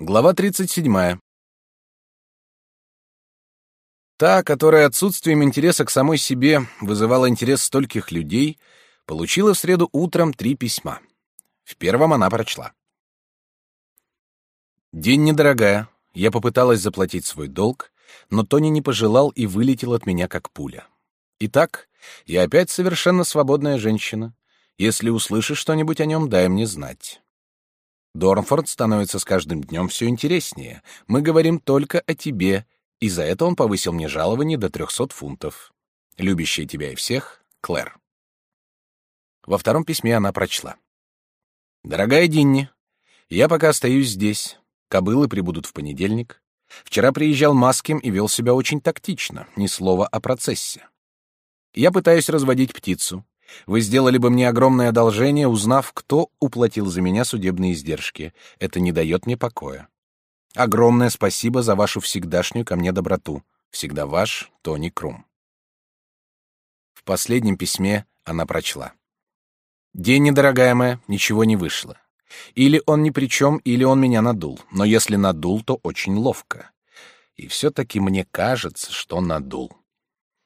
Глава 37. Та, которая отсутствием интереса к самой себе вызывала интерес стольких людей, получила в среду утром три письма. В первом она прочла. «День недорогая. Я попыталась заплатить свой долг, но Тони не пожелал и вылетел от меня как пуля. Итак, я опять совершенно свободная женщина. Если услышишь что-нибудь о нем, дай мне знать. Дорнфорд становится с каждым днем все интереснее. Мы говорим только о тебе, и за это он повысил мне жалование до трехсот фунтов. Любящая тебя и всех, Клэр. Во втором письме она прочла. «Дорогая Динни, я пока остаюсь здесь. Кобылы прибудут в понедельник. Вчера приезжал Маским и вел себя очень тактично, ни слова о процессе. Я пытаюсь разводить птицу. Вы сделали бы мне огромное одолжение, узнав, кто уплатил за меня судебные издержки. Это не дает мне покоя. Огромное спасибо за вашу всегдашнюю ко мне доброту. Всегда ваш Тони Крум. В последнем письме она прочла. «День, недорогая моя, ничего не вышло. Или он ни при чем, или он меня надул. Но если надул, то очень ловко. И все-таки мне кажется, что надул.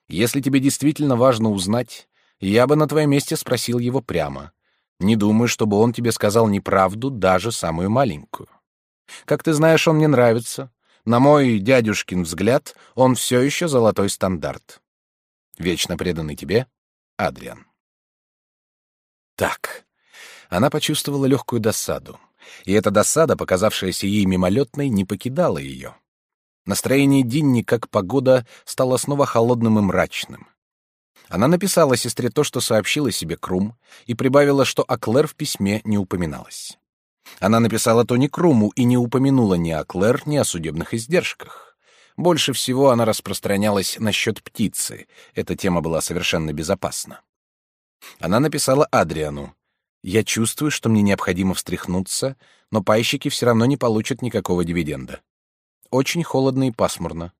Если тебе действительно важно узнать, я бы на твоем месте спросил его прямо. Не думаю, чтобы он тебе сказал неправду, даже самую маленькую. Как ты знаешь, он мне нравится. На мой дядюшкин взгляд, он все еще золотой стандарт. Вечно преданный тебе, Адриан. Так. Она почувствовала легкую досаду. И эта досада, показавшаяся ей мимолетной, не покидала ее. Настроение Динни, как погода, стало снова холодным и мрачным. Она написала сестре то, что сообщила себе Крум, и прибавила, что о Клэр в письме не упоминалось. Она написала то не Круму и не упомянула ни о Клэр, ни о судебных издержках. Больше всего она распространялась насчет птицы. Эта тема была совершенно безопасна. Она написала Адриану. «Я чувствую, что мне необходимо встряхнуться, но пайщики все равно не получат никакого дивиденда. Очень холодно и пасмурно.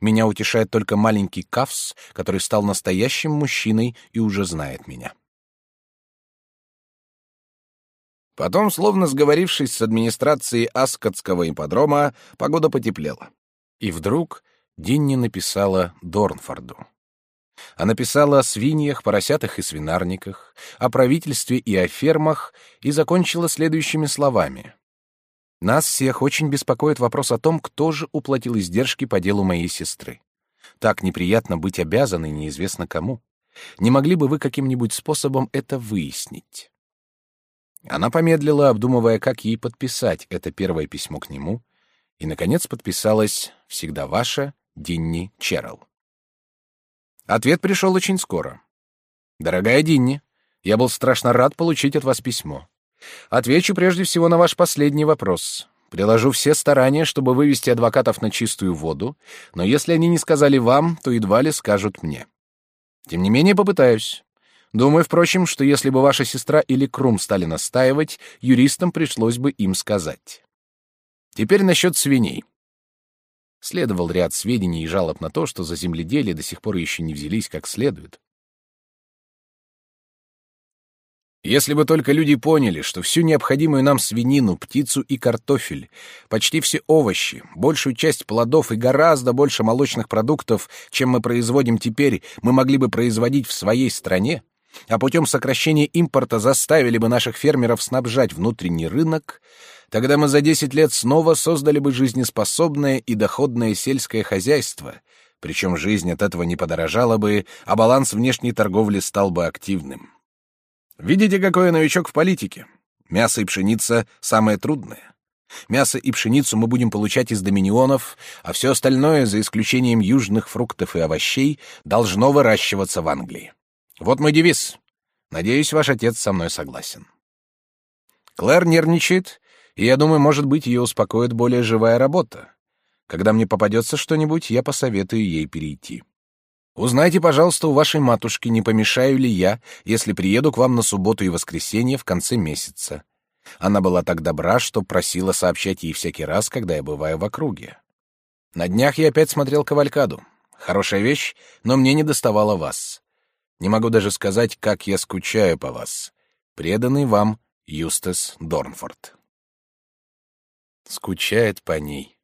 Меня утешает только маленький Кавс, который стал настоящим мужчиной и уже знает меня. Потом, словно сговорившись с администрацией Аскотского ипподрома, погода потеплела. И вдруг Динни написала Дорнфорду. Она написала о свиньях, поросятах и свинарниках, о правительстве и о фермах и закончила следующими словами. Нас всех очень беспокоит вопрос о том, кто же уплатил издержки по делу моей сестры. Так неприятно быть обязанной неизвестно кому. Не могли бы вы каким-нибудь способом это выяснить? Она помедлила, обдумывая, как ей подписать это первое письмо к нему, и, наконец, подписалась «Всегда ваша Динни Черрелл». Ответ пришел очень скоро. «Дорогая Динни, я был страшно рад получить от вас письмо. Отвечу прежде всего на ваш последний вопрос. Приложу все старания, чтобы вывести адвокатов на чистую воду, но если они не сказали вам, то едва ли скажут мне. Тем не менее, попытаюсь. Думаю, впрочем, что если бы ваша сестра или Крум стали настаивать, юристам пришлось бы им сказать. Теперь насчет свиней. Следовал ряд сведений и жалоб на то, что за земледелие до сих пор еще не взялись как следует. Если бы только люди поняли, что всю необходимую нам свинину, птицу и картофель, почти все овощи, большую часть плодов и гораздо больше молочных продуктов, чем мы производим теперь, мы могли бы производить в своей стране, а путем сокращения импорта заставили бы наших фермеров снабжать внутренний рынок, тогда мы за 10 лет снова создали бы жизнеспособное и доходное сельское хозяйство, причем жизнь от этого не подорожала бы, а баланс внешней торговли стал бы активным. Видите, какой я новичок в политике? Мясо и пшеница — самое трудное. Мясо и пшеницу мы будем получать из доминионов, а все остальное, за исключением южных фруктов и овощей, должно выращиваться в Англии. Вот мой девиз. Надеюсь, ваш отец со мной согласен. Клэр нервничает, и я думаю, может быть, ее успокоит более живая работа. Когда мне попадется что-нибудь, я посоветую ей перейти. Узнайте, пожалуйста, у вашей матушки, не помешаю ли я, если приеду к вам на субботу и воскресенье в конце месяца. Она была так добра, что просила сообщать ей всякий раз, когда я бываю в округе. На днях я опять смотрел «Кавалькаду». Хорошая вещь, но мне не доставало вас. Не могу даже сказать, как я скучаю по вас. Преданный вам Юстас Дорнфорд. Скучает по ней.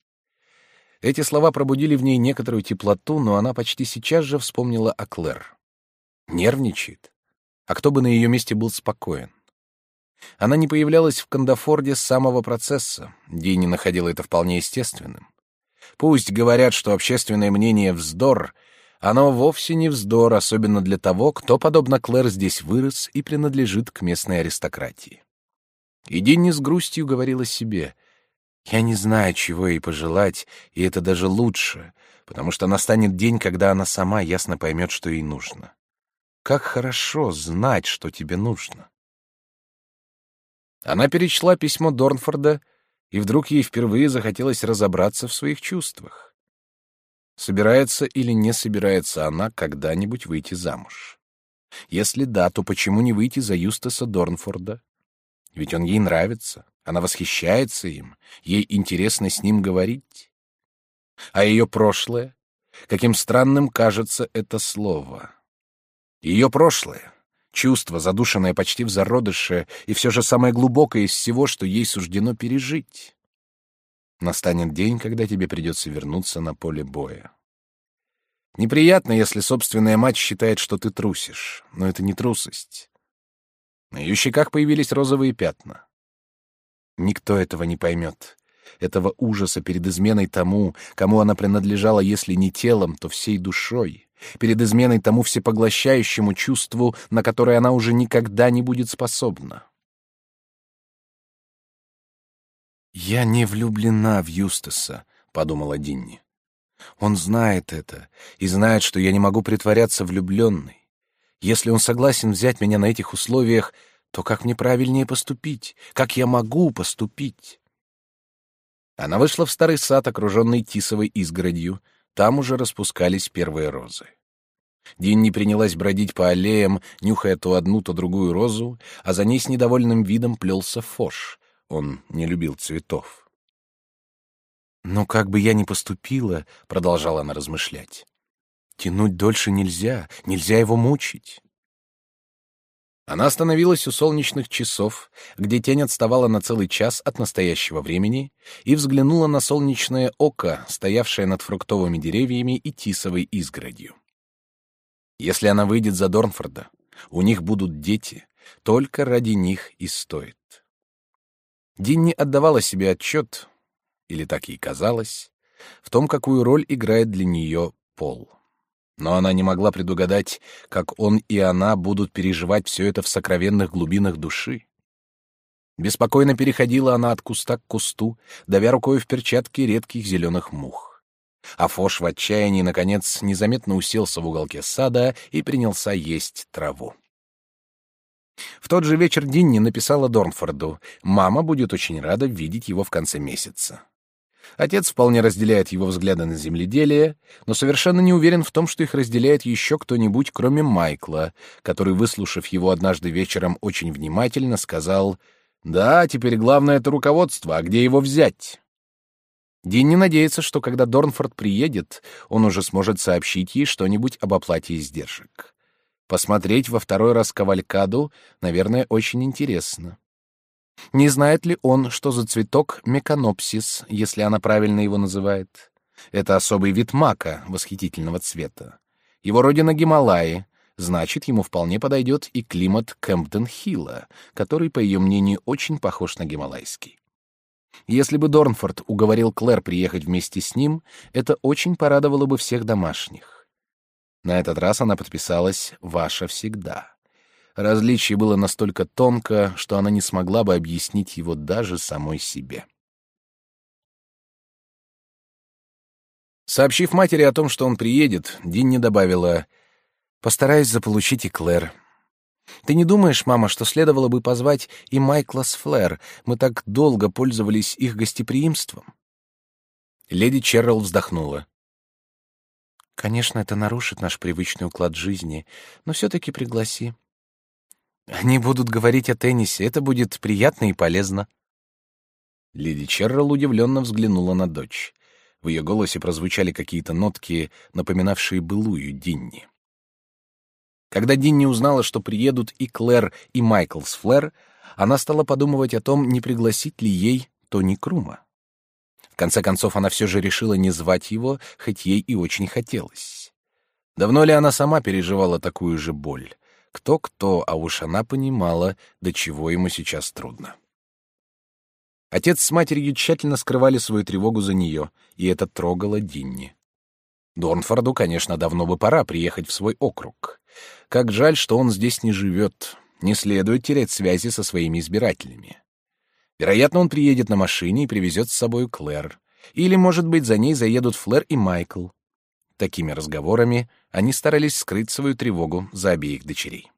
Эти слова пробудили в ней некоторую теплоту, но она почти сейчас же вспомнила о Клэр. Нервничает. А кто бы на ее месте был спокоен? Она не появлялась в Кандафорде с самого процесса. Динни находила это вполне естественным. Пусть говорят, что общественное мнение — вздор, оно вовсе не вздор, особенно для того, кто, подобно Клэр, здесь вырос и принадлежит к местной аристократии. И Динни с грустью говорила себе, «Я не знаю, чего ей пожелать, и это даже лучше, потому что настанет день, когда она сама ясно поймет, что ей нужно. Как хорошо знать, что тебе нужно». Она перечла письмо Дорнфорда, и вдруг ей впервые захотелось разобраться в своих чувствах. Собирается или не собирается она когда-нибудь выйти замуж? Если да, то почему не выйти за Юстаса Дорнфорда? Ведь он ей нравится, она восхищается им, ей интересно с ним говорить. А ее прошлое? Каким странным кажется это слово. Ее прошлое чувство, задушенное почти в зародыше, и все же самое глубокое из всего, что ей суждено пережить. Настанет день, когда тебе придется вернуться на поле боя. Неприятно, если собственная мать считает, что ты трусишь, но это не трусость. На ее щеках появились розовые пятна. Никто этого не поймет. Этого ужаса перед изменой тому, кому она принадлежала, если не телом, то всей душой перед изменой тому всепоглощающему чувству, на которое она уже никогда не будет способна. «Я не влюблена в Юстаса», — подумала Динни. «Он знает это и знает, что я не могу притворяться влюбленной. Если он согласен взять меня на этих условиях, то как мне правильнее поступить? Как я могу поступить?» Она вышла в старый сад, окруженный тисовой изгородью, там уже распускались первые розы. Динни принялась бродить по аллеям, нюхая то одну, то другую розу, а за ней с недовольным видом плелся Фош. Он не любил цветов. «Но как бы я ни поступила», — продолжала она размышлять, — «тянуть дольше нельзя, нельзя его мучить». Она остановилась у солнечных часов, где тень отставала на целый час от настоящего времени, и взглянула на солнечное око, стоявшее над фруктовыми деревьями и тисовой изгородью. Если она выйдет за Дорнфорда, у них будут дети, только ради них и стоит. Динни отдавала себе отчет, или так ей казалось, в том, какую роль играет для нее пол. Но она не могла предугадать, как он и она будут переживать все это в сокровенных глубинах души. Беспокойно переходила она от куста к кусту, давя рукой в перчатке редких зеленых мух. А Фош в отчаянии, наконец, незаметно уселся в уголке сада и принялся есть траву. В тот же вечер Динни написала Дорнфорду, «Мама будет очень рада видеть его в конце месяца». Отец вполне разделяет его взгляды на земледелие, но совершенно не уверен в том, что их разделяет еще кто-нибудь, кроме Майкла, который, выслушав его однажды вечером очень внимательно, сказал «Да, теперь главное — это руководство, а где его взять?» Динни надеется, что когда Дорнфорд приедет, он уже сможет сообщить ей что-нибудь об оплате издержек. Посмотреть во второй раз кавалькаду, наверное, очень интересно. Не знает ли он, что за цветок меканопсис, если она правильно его называет? Это особый вид мака восхитительного цвета. Его родина Гималаи, значит, ему вполне подойдет и климат Кэмптон-Хилла, который, по ее мнению, очень похож на гималайский. Если бы Дорнфорд уговорил Клэр приехать вместе с ним, это очень порадовало бы всех домашних. На этот раз она подписалась «Ваша всегда». Различие было настолько тонко, что она не смогла бы объяснить его даже самой себе. Сообщив матери о том, что он приедет, Динни добавила «Постараюсь заполучить и Клэр». «Ты не думаешь, мама, что следовало бы позвать и Майкла с Флэр? Мы так долго пользовались их гостеприимством». Леди Черрилл вздохнула. «Конечно, это нарушит наш привычный уклад жизни, но все-таки пригласи. Они будут говорить о теннисе, это будет приятно и полезно. Леди Черрелл удивленно взглянула на дочь. В ее голосе прозвучали какие-то нотки, напоминавшие былую Динни. Когда Динни узнала, что приедут и Клэр, и Майкл с Флэр, она стала подумывать о том, не пригласить ли ей Тони Крума. конце концов, она все же решила не звать его, хоть ей и очень хотелось. Давно ли она сама переживала такую же боль? Кто-кто, а уж она понимала, до чего ему сейчас трудно. Отец с матерью тщательно скрывали свою тревогу за нее, и это трогало Динни. Дорнфорду, конечно, давно бы пора приехать в свой округ. Как жаль, что он здесь не живет. Не следует терять связи со своими избирателями. Вероятно, он приедет на машине и привезет с собой Клэр. Или, может быть, за ней заедут Флэр и Майкл. Такими разговорами они старались скрыть свою тревогу за обеих дочерей.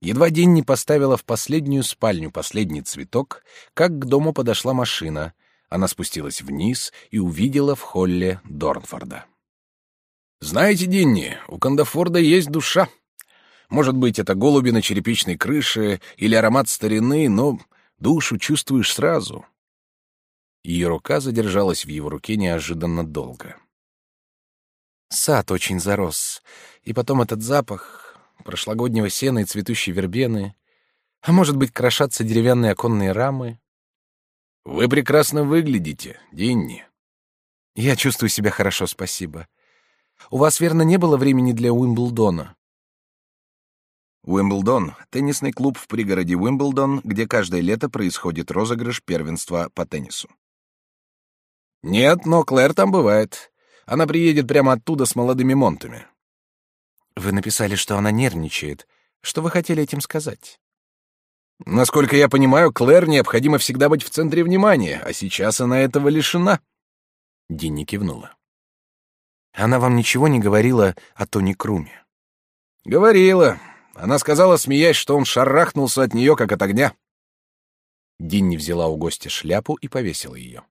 Едва день не поставила в последнюю спальню последний цветок, как к дому подошла машина. Она спустилась вниз и увидела в холле Дорнфорда. «Знаете, Динни, у Кандафорда есть душа. Может быть, это голуби на черепичной крыше или аромат старины, но душу чувствуешь сразу». Ее рука задержалась в его руке неожиданно долго. «Сад очень зарос, и потом этот запах прошлогоднего сена и цветущей вербены, а может быть, крошатся деревянные оконные рамы. Вы прекрасно выглядите, Динни. Я чувствую себя хорошо, спасибо. У вас, верно, не было времени для Уимблдона? Уимблдон — теннисный клуб в пригороде Уимблдон, где каждое лето происходит розыгрыш первенства по теннису. Нет, но Клэр там бывает. Она приедет прямо оттуда с молодыми монтами. Вы написали, что она нервничает. Что вы хотели этим сказать? Насколько я понимаю, Клэр необходимо всегда быть в центре внимания, а сейчас она этого лишена. Динни кивнула. Она вам ничего не говорила о Тони Круме? Говорила. Она сказала, смеясь, что он шарахнулся от нее, как от огня. Динни взяла у гостя шляпу и повесила ее.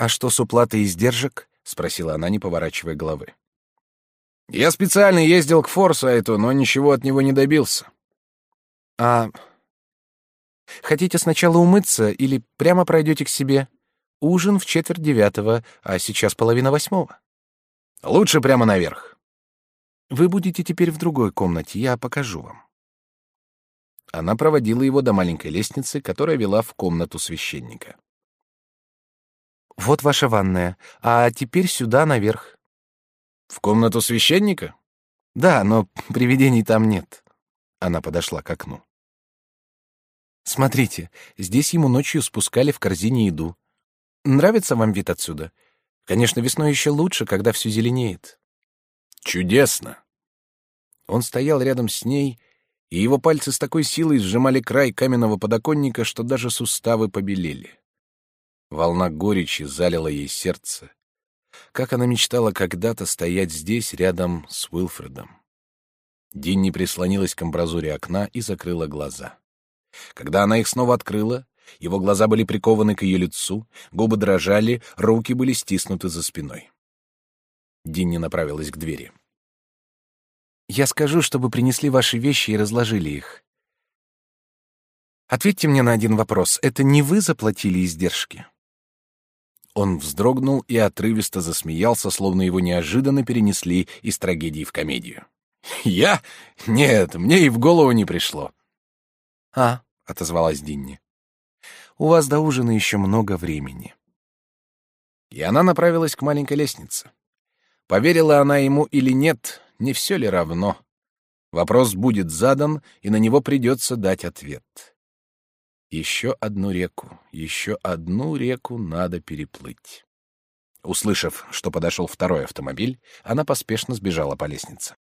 «А что с уплатой издержек?» — спросила она, не поворачивая головы. Я специально ездил к Форсайту, но ничего от него не добился. А хотите сначала умыться или прямо пройдете к себе? Ужин в четверть девятого, а сейчас половина восьмого. Лучше прямо наверх. Вы будете теперь в другой комнате, я покажу вам. Она проводила его до маленькой лестницы, которая вела в комнату священника. Вот ваша ванная, а теперь сюда наверх. В комнату священника? Да, но привидений там нет. Она подошла к окну. Смотрите, здесь ему ночью спускали в корзине еду. Нравится вам вид отсюда? Конечно, весной еще лучше, когда все зеленеет. Чудесно. Он стоял рядом с ней, и его пальцы с такой силой сжимали край каменного подоконника, что даже суставы побелели. Волна горечи залила ей сердце, как она мечтала когда-то стоять здесь, рядом с Уилфредом. Динни прислонилась к амбразуре окна и закрыла глаза. Когда она их снова открыла, его глаза были прикованы к ее лицу, губы дрожали, руки были стиснуты за спиной. Динни направилась к двери. «Я скажу, чтобы принесли ваши вещи и разложили их. Ответьте мне на один вопрос. Это не вы заплатили издержки?» Он вздрогнул и отрывисто засмеялся, словно его неожиданно перенесли из трагедии в комедию. «Я? Нет, мне и в голову не пришло». «А», — отозвалась Динни, — «у вас до ужина еще много времени». И она направилась к маленькой лестнице. Поверила она ему или нет, не все ли равно. Вопрос будет задан, и на него придется дать ответ. Еще одну реку, еще одну реку надо переплыть. Услышав, что подошел второй автомобиль, она поспешно сбежала по лестнице.